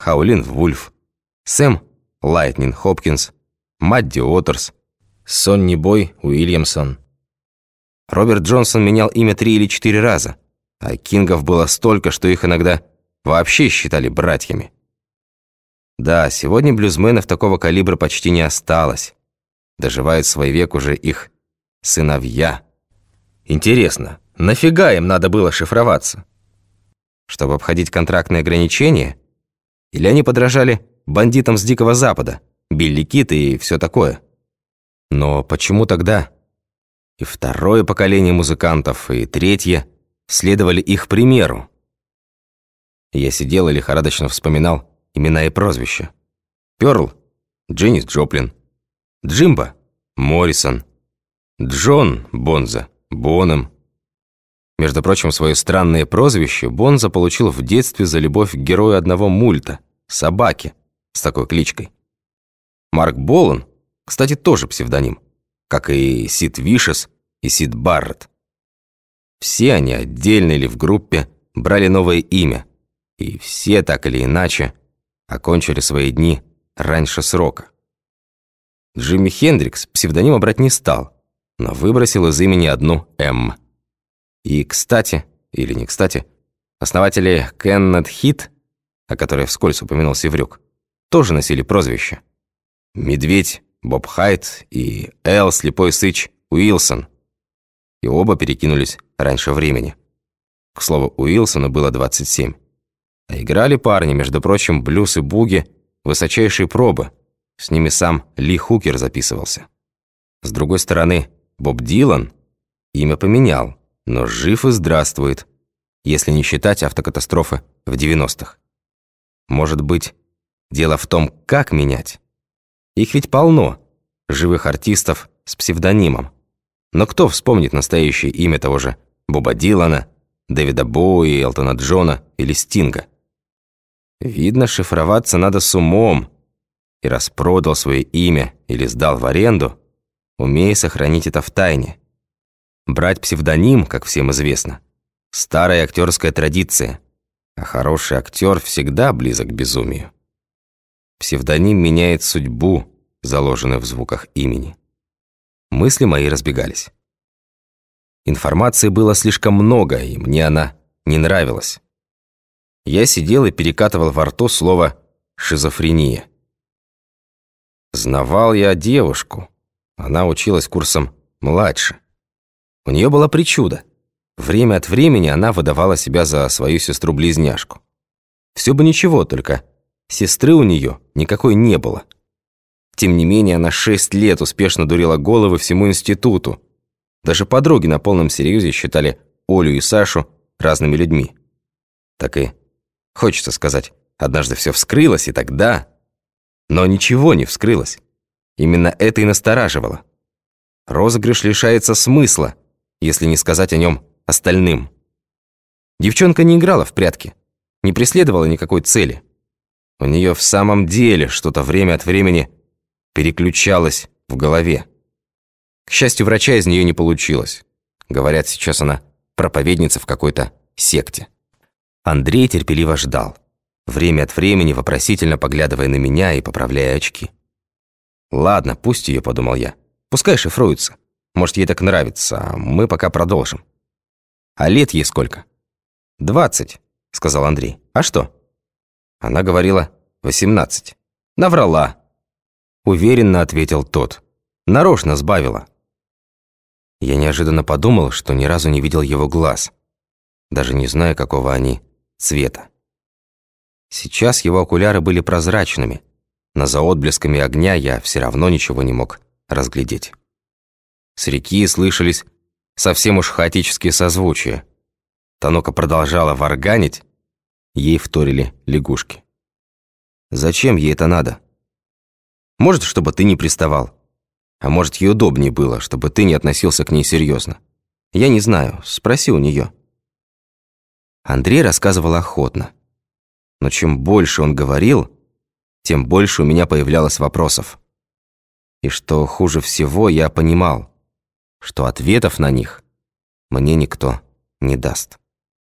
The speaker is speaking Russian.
Хаулин Вульф, Сэм Лайтнин Хопкинс, Мадди Уотерс, Сонни Бой Уильямсон. Роберт Джонсон менял имя три или четыре раза, а Кингов было столько, что их иногда вообще считали братьями. Да, сегодня блюзменов такого калибра почти не осталось. Доживают свой век уже их сыновья. Интересно, нафига им надо было шифроваться? Чтобы обходить контрактные ограничения? Или они подражали бандитам с Дикого Запада, Билли Кит и все такое? Но почему тогда и второе поколение музыкантов, и третье следовали их примеру? Я сидел и лихорадочно вспоминал имена и прозвища. Пёрл – Дженнис Джоплин. Джимба – Моррисон. Джон Бонза – Боном. Между прочим, свое странное прозвище Бонза получил в детстве за любовь к герою одного мульта – собаки с такой кличкой. Марк Болан, кстати, тоже псевдоним, как и Сид Вишес и Сид Барретт. Все они, отдельно или в группе, брали новое имя, и все, так или иначе, окончили свои дни раньше срока. Джимми Хендрикс псевдоним брать не стал, но выбросил из имени одну «М». И, кстати, или не кстати, основатели Кеннет Хит, о которой вскользь упомянул Севрюк, тоже носили прозвище. Медведь, Боб Хайт и Эл Слепой Сыч Уилсон. И оба перекинулись раньше времени. К слову, Уилсону было 27. А играли парни, между прочим, блюз и буги, высочайшие пробы. С ними сам Ли Хукер записывался. С другой стороны, Боб Дилан имя поменял, но жив и здравствует, если не считать автокатастрофы в 90-х. Может быть, дело в том, как менять? Их ведь полно, живых артистов с псевдонимом. Но кто вспомнит настоящее имя того же Боба Дилана, Дэвида Боуи, Элтона Джона или Стинга? Видно, шифроваться надо с умом. И распродал свое имя или сдал в аренду, умей сохранить это в тайне. Брать псевдоним, как всем известно, старая актерская традиция, а хороший актер всегда близок к безумию. Псевдоним меняет судьбу, заложенную в звуках имени. Мысли мои разбегались. Информации было слишком много, и мне она не нравилась. Я сидел и перекатывал во рту слово «шизофрения». Знавал я девушку. Она училась курсом младше. У нее была причуда. Время от времени она выдавала себя за свою сестру-близняшку. Все бы ничего, только сестры у нее никакой не было. Тем не менее, она шесть лет успешно дурила головы всему институту. Даже подруги на полном серьезе считали Олю и Сашу разными людьми. Так и Хочется сказать, однажды все вскрылось, и тогда... Но ничего не вскрылось. Именно это и настораживало. Розыгрыш лишается смысла, если не сказать о нем остальным. Девчонка не играла в прятки, не преследовала никакой цели. У нее в самом деле что-то время от времени переключалось в голове. К счастью, врача из нее не получилось. Говорят, сейчас она проповедница в какой-то секте. Андрей терпеливо ждал, время от времени вопросительно поглядывая на меня и поправляя очки. «Ладно, пусть ее», — подумал я. «Пускай шифруется. Может, ей так нравится, а мы пока продолжим». «А лет ей сколько?» «Двадцать», — сказал Андрей. «А что?» Она говорила «восемнадцать». «Наврала». Уверенно ответил тот. «Нарочно сбавила». Я неожиданно подумал, что ни разу не видел его глаз. Даже не знаю, какого они цвета. Сейчас его окуляры были прозрачными, но за отблесками огня я все равно ничего не мог разглядеть. С реки слышались совсем уж хаотические созвучия. Танока продолжала варганить, ей вторили лягушки. Зачем ей это надо? Может, чтобы ты не приставал. А может, ей удобнее было, чтобы ты не относился к ней серьезно. Я не знаю, спроси у нее. Андрей рассказывал охотно. Но чем больше он говорил, тем больше у меня появлялось вопросов. И что хуже всего, я понимал, что ответов на них мне никто не даст.